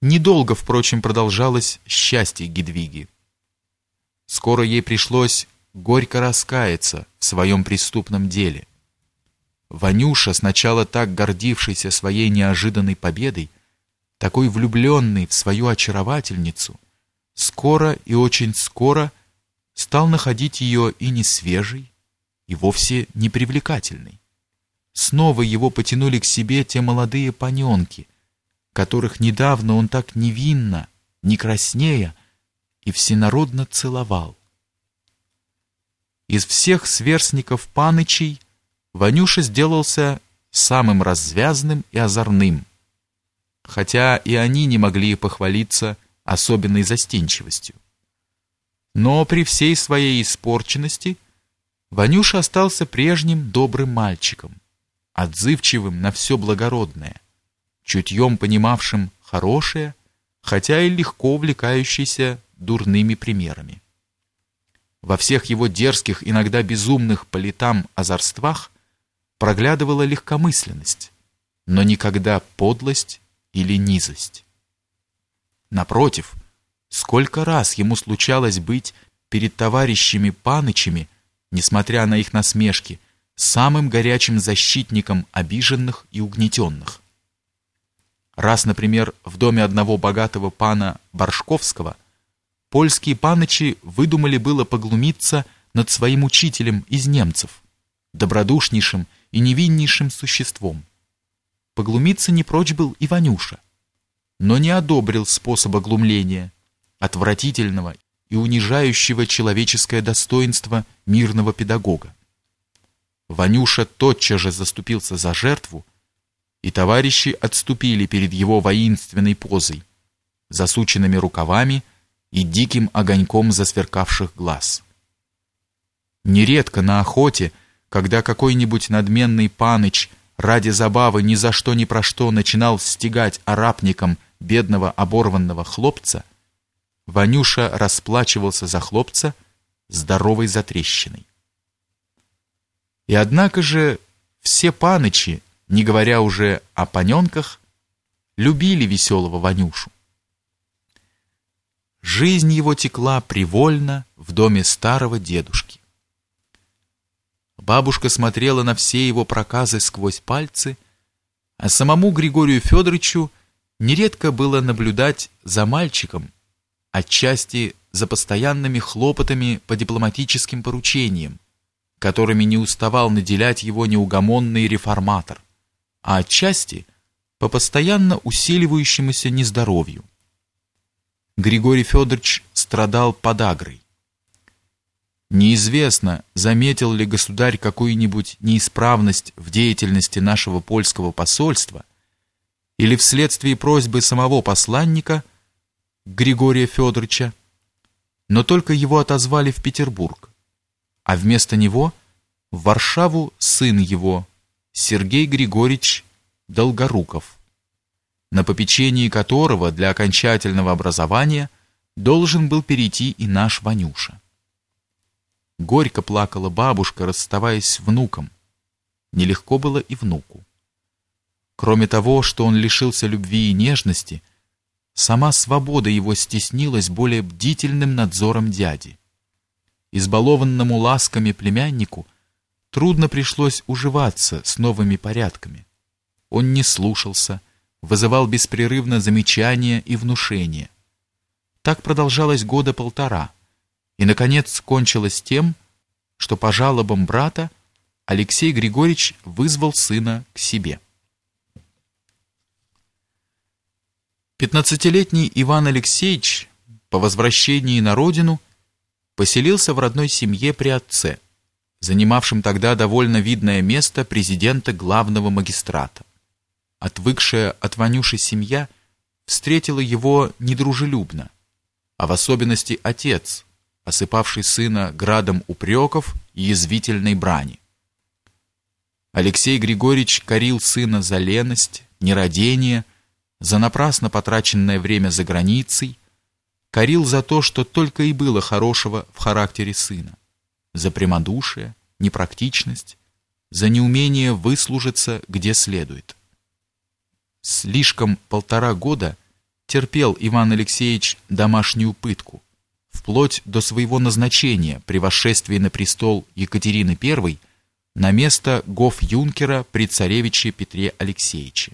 Недолго, впрочем, продолжалось счастье Гедвиги. Скоро ей пришлось горько раскаяться в своем преступном деле. Ванюша, сначала так гордившийся своей неожиданной победой, такой влюбленный в свою очаровательницу, скоро и очень скоро стал находить ее и не свежей, и вовсе не привлекательной. Снова его потянули к себе те молодые паненки — которых недавно он так невинно, не краснея, и всенародно целовал. Из всех сверстников Панычей Ванюша сделался самым развязным и озорным, хотя и они не могли похвалиться особенной застенчивостью. Но при всей своей испорченности Ванюша остался прежним добрым мальчиком, отзывчивым на все благородное – чутьем понимавшим хорошее, хотя и легко увлекающийся дурными примерами. Во всех его дерзких, иногда безумных по летам озорствах проглядывала легкомысленность, но никогда подлость или низость. Напротив, сколько раз ему случалось быть перед товарищами Панычами, несмотря на их насмешки, самым горячим защитником обиженных и угнетенных. Раз, например, в доме одного богатого пана Баршковского польские панычи выдумали было поглумиться над своим учителем из немцев, добродушнейшим и невиннейшим существом. Поглумиться не прочь был и Ванюша, но не одобрил способа глумления, отвратительного и унижающего человеческое достоинство мирного педагога. Ванюша тотчас же заступился за жертву, и товарищи отступили перед его воинственной позой, засученными рукавами и диким огоньком засверкавших глаз. Нередко на охоте, когда какой-нибудь надменный паныч ради забавы ни за что ни про что начинал стегать арапником бедного оборванного хлопца, Ванюша расплачивался за хлопца здоровой затрещиной. И однако же все панычи не говоря уже о паненках, любили веселого Ванюшу. Жизнь его текла привольно в доме старого дедушки. Бабушка смотрела на все его проказы сквозь пальцы, а самому Григорию Федоровичу нередко было наблюдать за мальчиком, отчасти за постоянными хлопотами по дипломатическим поручениям, которыми не уставал наделять его неугомонный реформатор а отчасти по постоянно усиливающемуся нездоровью. Григорий Федорович страдал подагрой. Неизвестно, заметил ли государь какую-нибудь неисправность в деятельности нашего польского посольства или вследствие просьбы самого посланника Григория Федоровича, но только его отозвали в Петербург, а вместо него в Варшаву сын его Сергей Григорьевич Долгоруков, на попечении которого для окончательного образования должен был перейти и наш Ванюша. Горько плакала бабушка, расставаясь с внуком. Нелегко было и внуку. Кроме того, что он лишился любви и нежности, сама свобода его стеснилась более бдительным надзором дяди. Избалованному ласками племяннику – Трудно пришлось уживаться с новыми порядками. Он не слушался, вызывал беспрерывно замечания и внушения. Так продолжалось года полтора, и наконец кончилось тем, что по жалобам брата Алексей Григорьевич вызвал сына к себе. Пятнадцатилетний Иван Алексеевич по возвращении на родину поселился в родной семье при отце – занимавшим тогда довольно видное место президента главного магистрата. Отвыкшая от Ванюши семья встретила его недружелюбно, а в особенности отец, осыпавший сына градом упреков и язвительной брани. Алексей Григорьевич корил сына за леность, нерадение, за напрасно потраченное время за границей, корил за то, что только и было хорошего в характере сына за прямодушие, непрактичность, за неумение выслужиться где следует. Слишком полтора года терпел Иван Алексеевич домашнюю пытку, вплоть до своего назначения при восшествии на престол Екатерины I на место гоф-юнкера при царевиче Петре Алексеевиче.